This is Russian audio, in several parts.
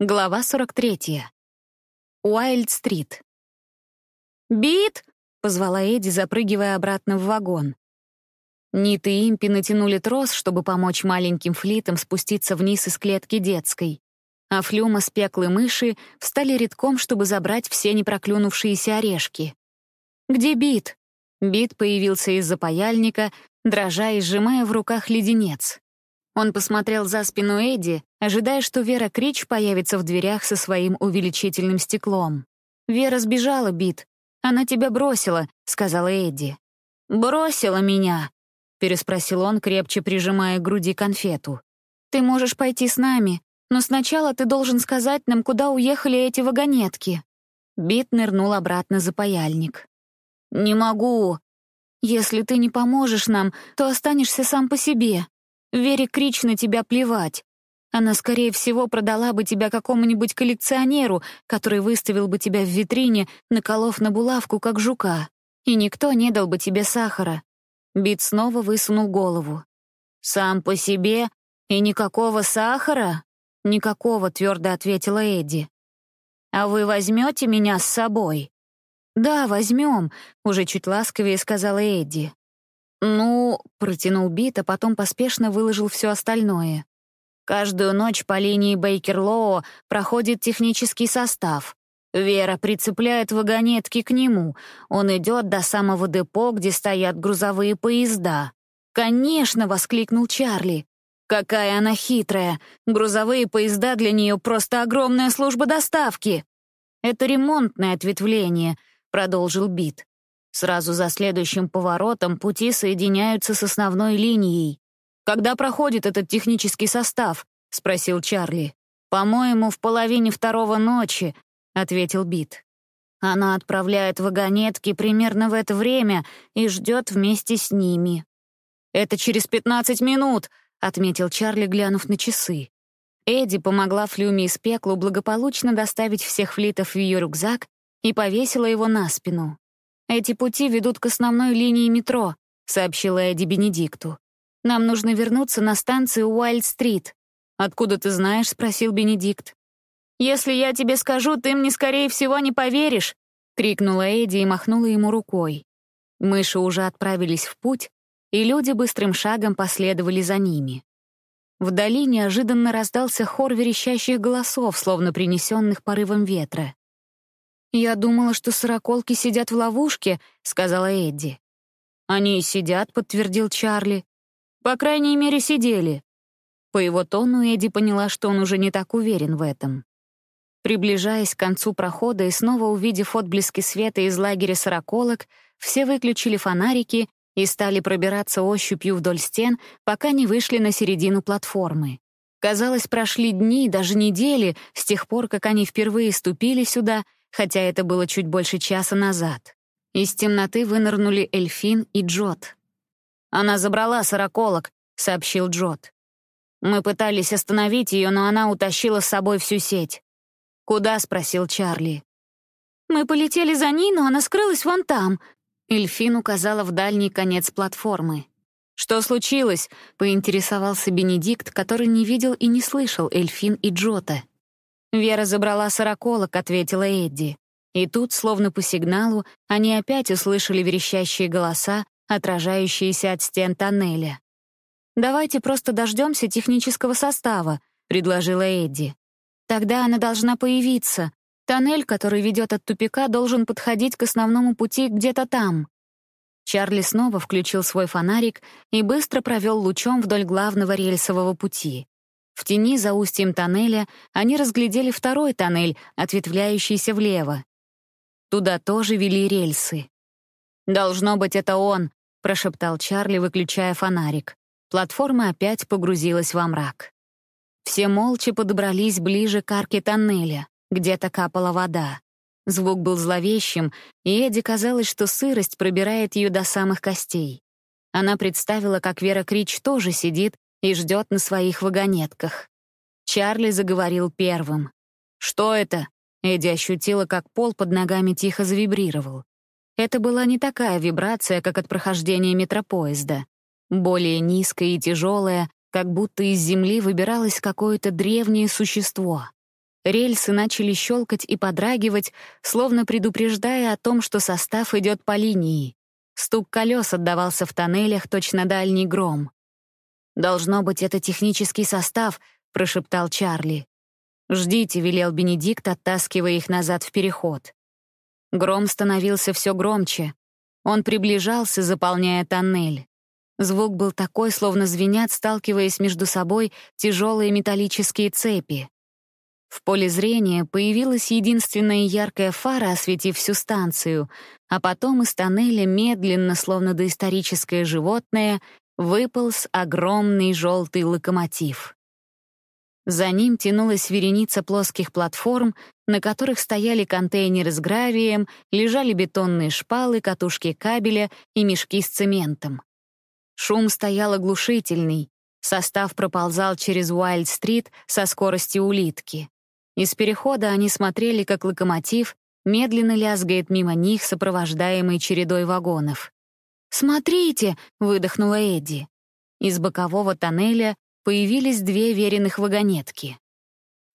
Глава 43. Уайлд-стрит. «Бит!» — позвала Эдди, запрыгивая обратно в вагон. Нит и Импи натянули трос, чтобы помочь маленьким флитам спуститься вниз из клетки детской. А Флюма с пеклой мыши встали редком, чтобы забрать все непроклюнувшиеся орешки. «Где Бит?» Бит появился из-за паяльника, дрожа и сжимая в руках леденец. Он посмотрел за спину Эдди, ожидая, что Вера Крич появится в дверях со своим увеличительным стеклом. «Вера сбежала, Бит. Она тебя бросила», — сказала Эдди. «Бросила меня?» — переспросил он, крепче прижимая к груди конфету. «Ты можешь пойти с нами, но сначала ты должен сказать нам, куда уехали эти вагонетки». Бит нырнул обратно за паяльник. «Не могу. Если ты не поможешь нам, то останешься сам по себе. Вере Крич на тебя плевать. Она, скорее всего, продала бы тебя какому-нибудь коллекционеру, который выставил бы тебя в витрине, наколов на булавку, как жука. И никто не дал бы тебе сахара. Бит снова высунул голову. «Сам по себе? И никакого сахара?» «Никакого», — твердо ответила Эдди. «А вы возьмете меня с собой?» «Да, возьмем», — уже чуть ласковее сказала Эдди. «Ну...» — протянул Бит, а потом поспешно выложил все остальное. «Каждую ночь по линии Бейкерлоу проходит технический состав. Вера прицепляет вагонетки к нему. Он идет до самого депо, где стоят грузовые поезда». «Конечно!» — воскликнул Чарли. «Какая она хитрая! Грузовые поезда для нее просто огромная служба доставки!» «Это ремонтное ответвление», — продолжил Бит. Сразу за следующим поворотом пути соединяются с основной линией. «Когда проходит этот технический состав?» — спросил Чарли. «По-моему, в половине второго ночи», — ответил Бит. Она отправляет вагонетки примерно в это время и ждет вместе с ними. «Это через пятнадцать минут», — отметил Чарли, глянув на часы. Эдди помогла Флюме из пеклу благополучно доставить всех флитов в ее рюкзак и повесила его на спину. «Эти пути ведут к основной линии метро», — сообщила Эдди Бенедикту. «Нам нужно вернуться на станцию Уайлд-стрит». «Откуда ты знаешь?» — спросил Бенедикт. «Если я тебе скажу, ты мне, скорее всего, не поверишь», — крикнула Эдди и махнула ему рукой. Мыши уже отправились в путь, и люди быстрым шагом последовали за ними. Вдали неожиданно раздался хор верещащих голосов, словно принесенных порывом ветра. «Я думала, что сороколки сидят в ловушке», — сказала Эдди. «Они и сидят», — подтвердил Чарли. «По крайней мере, сидели». По его тону Эдди поняла, что он уже не так уверен в этом. Приближаясь к концу прохода и снова увидев отблески света из лагеря сороколок, все выключили фонарики и стали пробираться ощупью вдоль стен, пока не вышли на середину платформы. Казалось, прошли дни, даже недели, с тех пор, как они впервые ступили сюда — хотя это было чуть больше часа назад. Из темноты вынырнули Эльфин и Джот. «Она забрала сороколок», — сообщил Джот. «Мы пытались остановить ее, но она утащила с собой всю сеть». «Куда?» — спросил Чарли. «Мы полетели за ней, но она скрылась вон там», — Эльфин указала в дальний конец платформы. «Что случилось?» — поинтересовался Бенедикт, который не видел и не слышал Эльфин и Джота. «Вера забрала сороколок», — ответила Эдди. И тут, словно по сигналу, они опять услышали верещащие голоса, отражающиеся от стен тоннеля. «Давайте просто дождемся технического состава», — предложила Эдди. «Тогда она должна появиться. Тоннель, который ведет от тупика, должен подходить к основному пути где-то там». Чарли снова включил свой фонарик и быстро провел лучом вдоль главного рельсового пути. В тени за устьем тоннеля они разглядели второй тоннель, ответвляющийся влево. Туда тоже вели рельсы. «Должно быть, это он», — прошептал Чарли, выключая фонарик. Платформа опять погрузилась во мрак. Все молча подобрались ближе к арке тоннеля, где-то капала вода. Звук был зловещим, и Эдди казалось, что сырость пробирает ее до самых костей. Она представила, как Вера Крич тоже сидит и ждет на своих вагонетках. Чарли заговорил первым. «Что это?» Эдди ощутила, как пол под ногами тихо завибрировал. Это была не такая вибрация, как от прохождения метропоезда. Более низкая и тяжелая, как будто из земли выбиралось какое-то древнее существо. рельсы начали щелкать и подрагивать, словно предупреждая о том, что состав идет по линии. Стук колес отдавался в тоннелях, точно дальний гром. «Должно быть, это технический состав», — прошептал Чарли. «Ждите», — велел Бенедикт, оттаскивая их назад в переход. Гром становился все громче. Он приближался, заполняя тоннель. Звук был такой, словно звенят, сталкиваясь между собой тяжелые металлические цепи. В поле зрения появилась единственная яркая фара, осветив всю станцию, а потом из тоннеля медленно, словно доисторическое животное, выполз огромный желтый локомотив. За ним тянулась вереница плоских платформ, на которых стояли контейнеры с гравием, лежали бетонные шпалы, катушки кабеля и мешки с цементом. Шум стоял оглушительный. Состав проползал через Уайльд-стрит со скоростью улитки. Из перехода они смотрели, как локомотив медленно лязгает мимо них, сопровождаемый чередой вагонов. «Смотрите!» — выдохнула Эдди. Из бокового тоннеля появились две веренных вагонетки.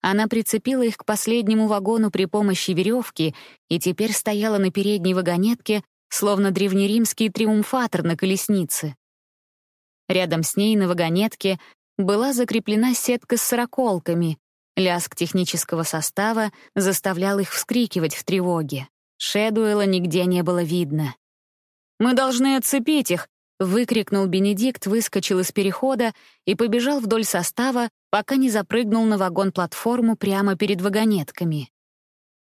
Она прицепила их к последнему вагону при помощи веревки и теперь стояла на передней вагонетке, словно древнеримский триумфатор на колеснице. Рядом с ней на вагонетке была закреплена сетка с сороколками, Лязг технического состава заставлял их вскрикивать в тревоге. Шэдуэла нигде не было видно. «Мы должны отцепить их!» — выкрикнул Бенедикт, выскочил из перехода и побежал вдоль состава, пока не запрыгнул на вагон-платформу прямо перед вагонетками.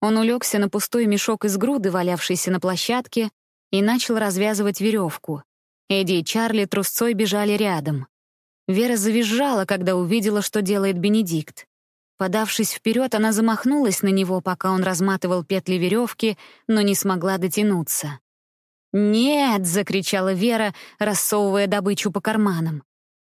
Он улегся на пустой мешок из груды, валявшийся на площадке, и начал развязывать веревку. Эдди и Чарли трусцой бежали рядом. Вера завизжала, когда увидела, что делает Бенедикт. Подавшись вперед, она замахнулась на него, пока он разматывал петли веревки, но не смогла дотянуться. «Нет!» — закричала Вера, рассовывая добычу по карманам.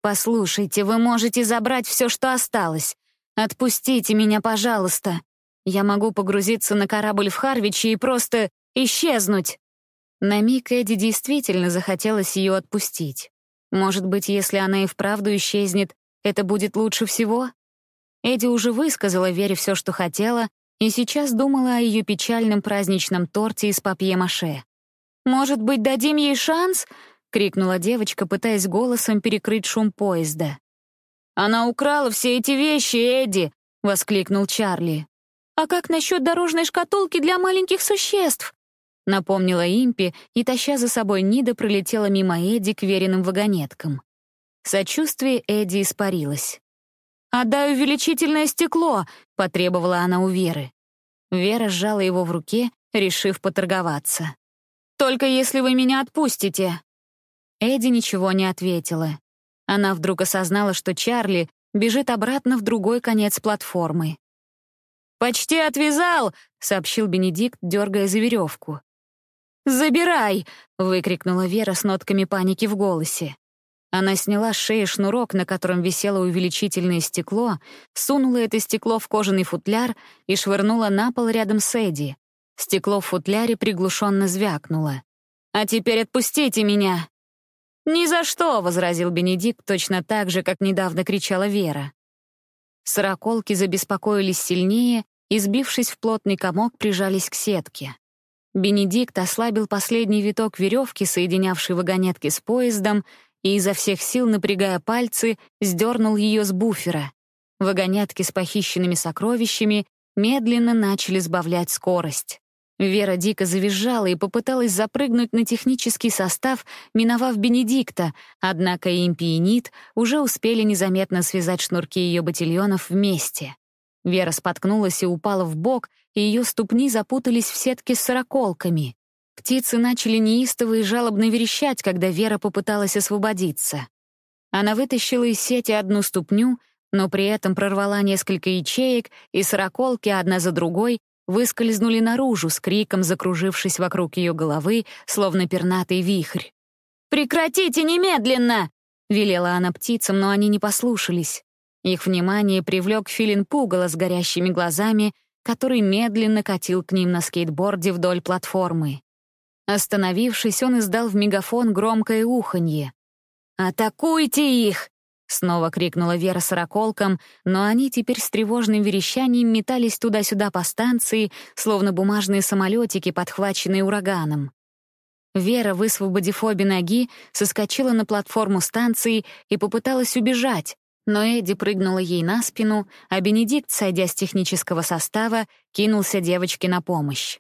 «Послушайте, вы можете забрать все, что осталось. Отпустите меня, пожалуйста. Я могу погрузиться на корабль в Харвиче и просто исчезнуть». На миг Эдди действительно захотелось ее отпустить. Может быть, если она и вправду исчезнет, это будет лучше всего? Эдди уже высказала Вере все, что хотела, и сейчас думала о ее печальном праздничном торте из папье-маше. «Может быть, дадим ей шанс?» — крикнула девочка, пытаясь голосом перекрыть шум поезда. «Она украла все эти вещи, Эдди!» — воскликнул Чарли. «А как насчет дорожной шкатулки для маленьких существ?» — напомнила Импи, и, таща за собой Нида, пролетела мимо Эдди к веренным вагонеткам. Сочувствие Эдди испарилось. «Отдай увеличительное стекло!» — потребовала она у Веры. Вера сжала его в руке, решив поторговаться. «Только если вы меня отпустите!» Эдди ничего не ответила. Она вдруг осознала, что Чарли бежит обратно в другой конец платформы. «Почти отвязал!» — сообщил Бенедикт, дергая за веревку. «Забирай!» — выкрикнула Вера с нотками паники в голосе. Она сняла с шеи шнурок, на котором висело увеличительное стекло, сунула это стекло в кожаный футляр и швырнула на пол рядом с Эдди. Стекло в футляре приглушенно звякнуло. «А теперь отпустите меня!» «Ни за что!» — возразил Бенедикт точно так же, как недавно кричала Вера. Сороколки забеспокоились сильнее и, сбившись в плотный комок, прижались к сетке. Бенедикт ослабил последний виток веревки, соединявший вагонетки с поездом, и изо всех сил, напрягая пальцы, сдернул ее с буфера. Вагонятки с похищенными сокровищами медленно начали сбавлять скорость. Вера дико завизжала и попыталась запрыгнуть на технический состав, миновав Бенедикта, однако Импи и Нит уже успели незаметно связать шнурки ее батильонов вместе. Вера споткнулась и упала в бок, и ее ступни запутались в сетке с сороколками. Птицы начали неистово и жалобно верещать, когда Вера попыталась освободиться. Она вытащила из сети одну ступню, но при этом прорвала несколько ячеек, и сороколки одна за другой выскользнули наружу с криком, закружившись вокруг ее головы, словно пернатый вихрь. «Прекратите немедленно!» — велела она птицам, но они не послушались. Их внимание привлек филин пугало с горящими глазами, который медленно катил к ним на скейтборде вдоль платформы. Остановившись, он издал в мегафон громкое уханье. «Атакуйте их!» Снова крикнула Вера сороколком, но они теперь с тревожным верещанием метались туда-сюда по станции, словно бумажные самолетики, подхваченные ураганом. Вера, высвободив обе ноги, соскочила на платформу станции и попыталась убежать, но Эдди прыгнула ей на спину, а Бенедикт, сойдя с технического состава, кинулся девочке на помощь.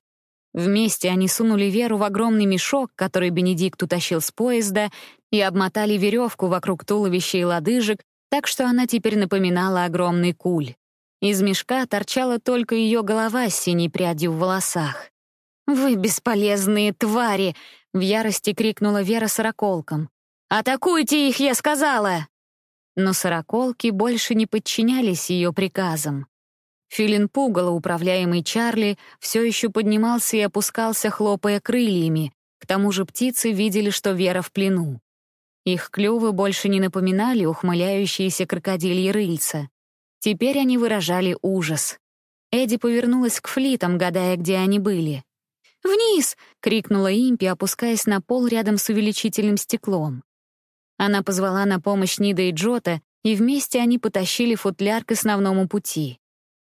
Вместе они сунули Веру в огромный мешок, который Бенедикт утащил с поезда, и обмотали веревку вокруг туловища и лодыжек, так что она теперь напоминала огромный куль. Из мешка торчала только ее голова с синей прядью в волосах. «Вы бесполезные твари!» — в ярости крикнула Вера сороколком. «Атакуйте их, я сказала!» Но сороколки больше не подчинялись ее приказам. Филин пугало, управляемый Чарли, все еще поднимался и опускался, хлопая крыльями. К тому же птицы видели, что Вера в плену. Их клювы больше не напоминали ухмыляющиеся крокодильи рыльца. Теперь они выражали ужас. Эдди повернулась к флитам, гадая, где они были. «Вниз!» — крикнула Импи, опускаясь на пол рядом с увеличительным стеклом. Она позвала на помощь Нида и Джота, и вместе они потащили футляр к основному пути.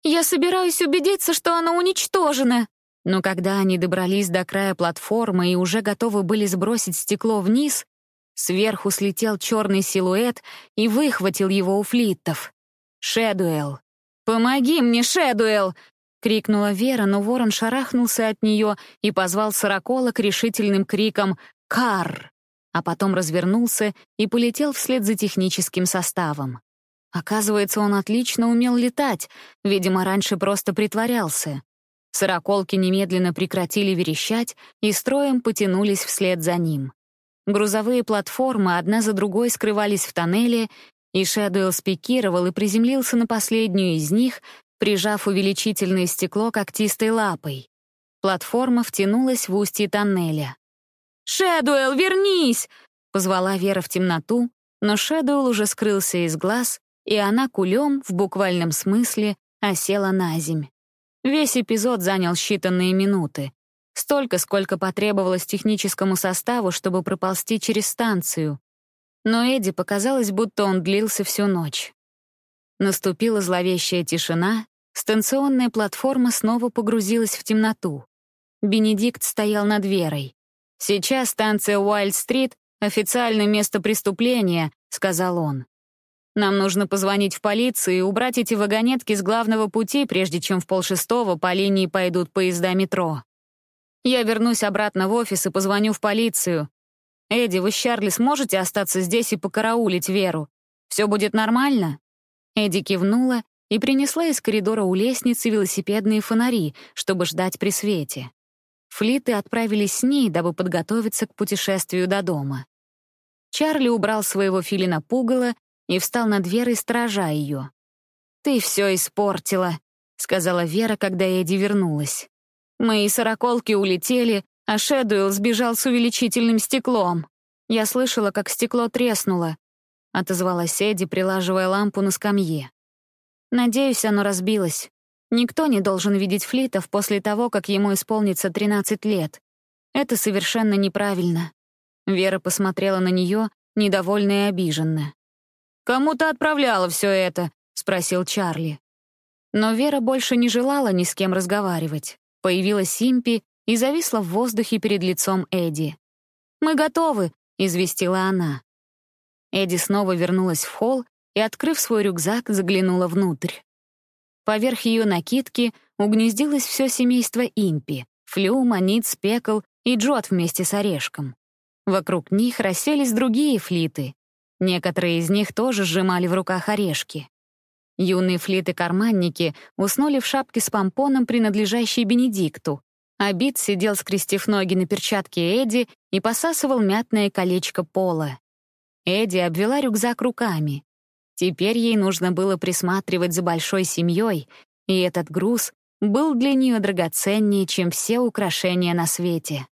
«Я собираюсь убедиться, что оно уничтожено!» Но когда они добрались до края платформы и уже готовы были сбросить стекло вниз, сверху слетел черный силуэт и выхватил его у флиттов. «Шэдуэлл! Помоги мне, Шэдуэлл!» — крикнула Вера, но ворон шарахнулся от нее и позвал сороколок решительным криком «Карр!» а потом развернулся и полетел вслед за техническим составом. Оказывается, он отлично умел летать, видимо, раньше просто притворялся. Сороколки немедленно прекратили верещать и строем потянулись вслед за ним. Грузовые платформы одна за другой скрывались в тоннеле, и Шэдуэлл спикировал и приземлился на последнюю из них, прижав увеличительное стекло когтистой лапой. Платформа втянулась в устье тоннеля. «Шэдуэлл, вернись!» — позвала Вера в темноту, но Шэдуэлл уже скрылся из глаз, и она кулем, в буквальном смысле, осела на земь. Весь эпизод занял считанные минуты. Столько, сколько потребовалось техническому составу, чтобы проползти через станцию. Но Эдди показалось, будто он длился всю ночь. Наступила зловещая тишина, станционная платформа снова погрузилась в темноту. Бенедикт стоял над Верой. «Сейчас станция Уайльд-стрит — официальное место преступления», — сказал он. «Нам нужно позвонить в полицию и убрать эти вагонетки с главного пути, прежде чем в полшестого по линии пойдут поезда метро. Я вернусь обратно в офис и позвоню в полицию. Эдди, вы с Чарли сможете остаться здесь и покараулить Веру? Все будет нормально?» Эдди кивнула и принесла из коридора у лестницы велосипедные фонари, чтобы ждать при свете. Флиты отправились с ней, дабы подготовиться к путешествию до дома. Чарли убрал своего филина пугало и встал над Верой, сторожа ее. «Ты все испортила», — сказала Вера, когда Эдди вернулась. «Мои сороколки улетели, а Шэдуэлл сбежал с увеличительным стеклом. Я слышала, как стекло треснуло», — отозвалась Эдди, прилаживая лампу на скамье. «Надеюсь, оно разбилось. Никто не должен видеть флитов после того, как ему исполнится 13 лет. Это совершенно неправильно. Вера посмотрела на нее, недовольная и обиженная. «Кому ты отправляла все это?» — спросил Чарли. Но Вера больше не желала ни с кем разговаривать. Появилась Симпи и зависла в воздухе перед лицом Эдди. «Мы готовы», — известила она. Эдди снова вернулась в холл и, открыв свой рюкзак, заглянула внутрь. Поверх ее накидки угнездилось все семейство импи — Флю, Манит, Спекл и Джот вместе с Орешком. Вокруг них расселись другие флиты. Некоторые из них тоже сжимали в руках орешки. Юные флиты-карманники уснули в шапке с помпоном, принадлежащей Бенедикту, а Бит сидел, скрестив ноги на перчатке Эдди и посасывал мятное колечко пола. Эдди обвела рюкзак руками. Теперь ей нужно было присматривать за большой семьей, и этот груз был для нее драгоценнее, чем все украшения на свете.